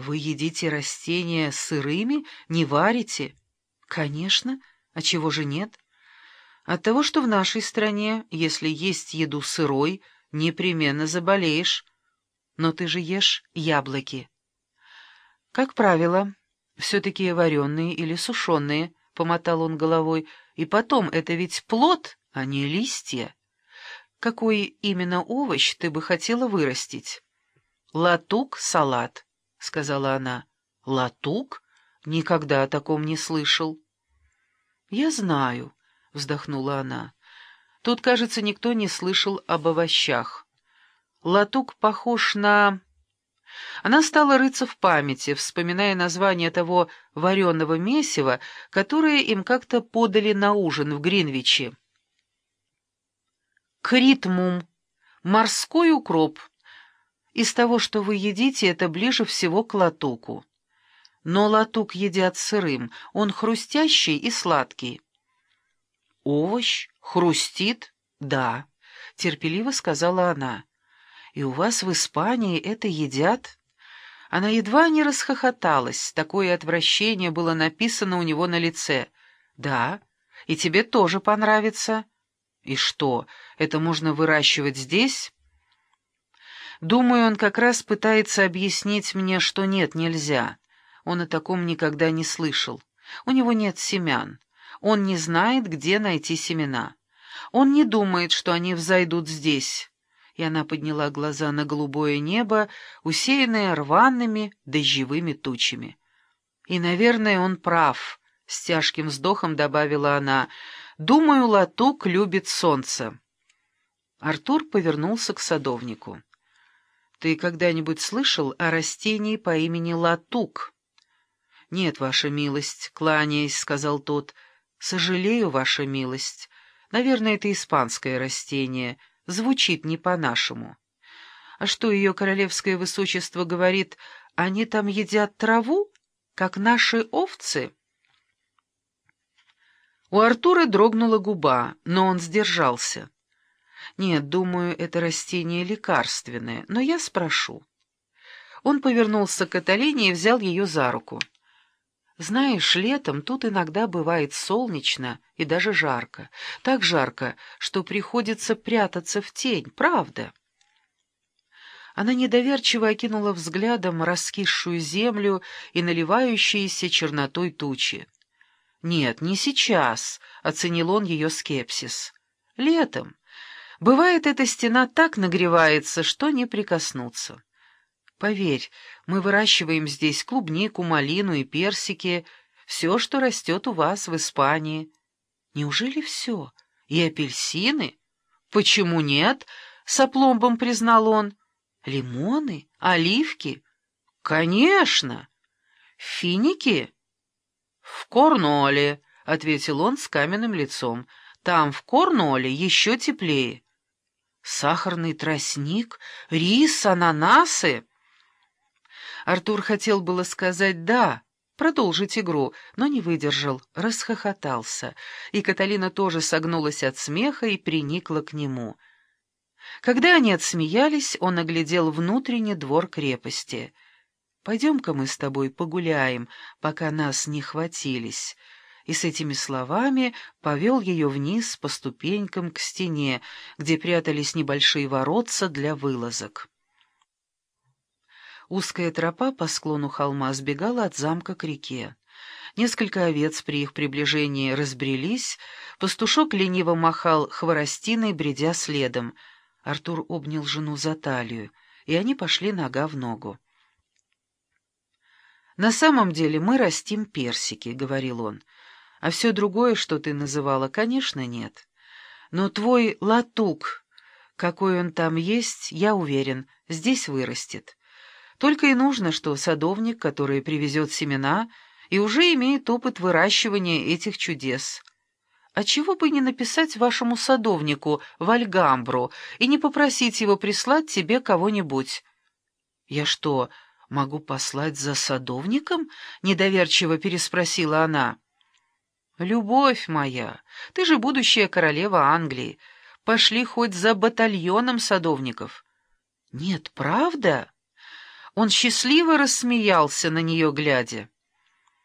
Вы едите растения сырыми, не варите? Конечно. А чего же нет? От того, что в нашей стране, если есть еду сырой, непременно заболеешь. Но ты же ешь яблоки. Как правило, все-таки вареные или сушеные, — помотал он головой, — и потом, это ведь плод, а не листья. Какой именно овощ ты бы хотела вырастить? Латук-салат, — сказала она. Латук? Никогда о таком не слышал. Я знаю, — вздохнула она. Тут, кажется, никто не слышал об овощах. Латук похож на... Она стала рыться в памяти, вспоминая название того вареного месива, которое им как-то подали на ужин в Гринвиче. Критмум. Морской укроп. Из того, что вы едите, это ближе всего к латуку. Но латук едят сырым, он хрустящий и сладкий. «Овощ? Хрустит? Да», — терпеливо сказала она. «И у вас в Испании это едят?» Она едва не расхохоталась, такое отвращение было написано у него на лице. «Да, и тебе тоже понравится». «И что, это можно выращивать здесь?» «Думаю, он как раз пытается объяснить мне, что нет, нельзя. Он о таком никогда не слышал. У него нет семян. Он не знает, где найти семена. Он не думает, что они взойдут здесь» и она подняла глаза на голубое небо, усеянное рваными дождевыми тучами. «И, наверное, он прав», — с тяжким вздохом добавила она. «Думаю, Латук любит солнце». Артур повернулся к садовнику. «Ты когда-нибудь слышал о растении по имени Латук?» «Нет, ваша милость», — кланяясь, — сказал тот. «Сожалею, ваша милость. Наверное, это испанское растение» звучит не по-нашему. А что ее королевское высочество говорит, они там едят траву, как наши овцы? У Артура дрогнула губа, но он сдержался. Нет, думаю, это растение лекарственное, но я спрошу. Он повернулся к Каталине и взял ее за руку. Знаешь, летом тут иногда бывает солнечно и даже жарко. Так жарко, что приходится прятаться в тень, правда? Она недоверчиво окинула взглядом раскисшую землю и наливающиеся чернотой тучи. «Нет, не сейчас», — оценил он ее скепсис. «Летом. Бывает, эта стена так нагревается, что не прикоснуться». Поверь, мы выращиваем здесь клубнику, малину и персики, все, что растет у вас в Испании. Неужели все? И апельсины? Почему нет? С опломбом признал он. Лимоны? Оливки? Конечно. Финики? В Корноле, — ответил он с каменным лицом. Там, в Корноле, еще теплее. Сахарный тростник, рис, ананасы. Артур хотел было сказать «да», продолжить игру, но не выдержал, расхохотался, и Каталина тоже согнулась от смеха и приникла к нему. Когда они отсмеялись, он оглядел внутренний двор крепости. «Пойдем-ка мы с тобой погуляем, пока нас не хватились» и с этими словами повел ее вниз по ступенькам к стене, где прятались небольшие воротца для вылазок. Узкая тропа по склону холма сбегала от замка к реке. Несколько овец при их приближении разбрелись, пастушок лениво махал хворостиной, бредя следом. Артур обнял жену за талию, и они пошли нога в ногу. «На самом деле мы растим персики», — говорил он. «А все другое, что ты называла, конечно, нет. Но твой латук, какой он там есть, я уверен, здесь вырастет». Только и нужно, что садовник, который привезет семена, и уже имеет опыт выращивания этих чудес. А чего бы не написать вашему садовнику в Альгамбру и не попросить его прислать тебе кого-нибудь? Я что, могу послать за садовником? Недоверчиво переспросила она. Любовь моя, ты же будущая королева Англии. Пошли хоть за батальоном садовников. Нет, правда? Он счастливо рассмеялся на нее, глядя.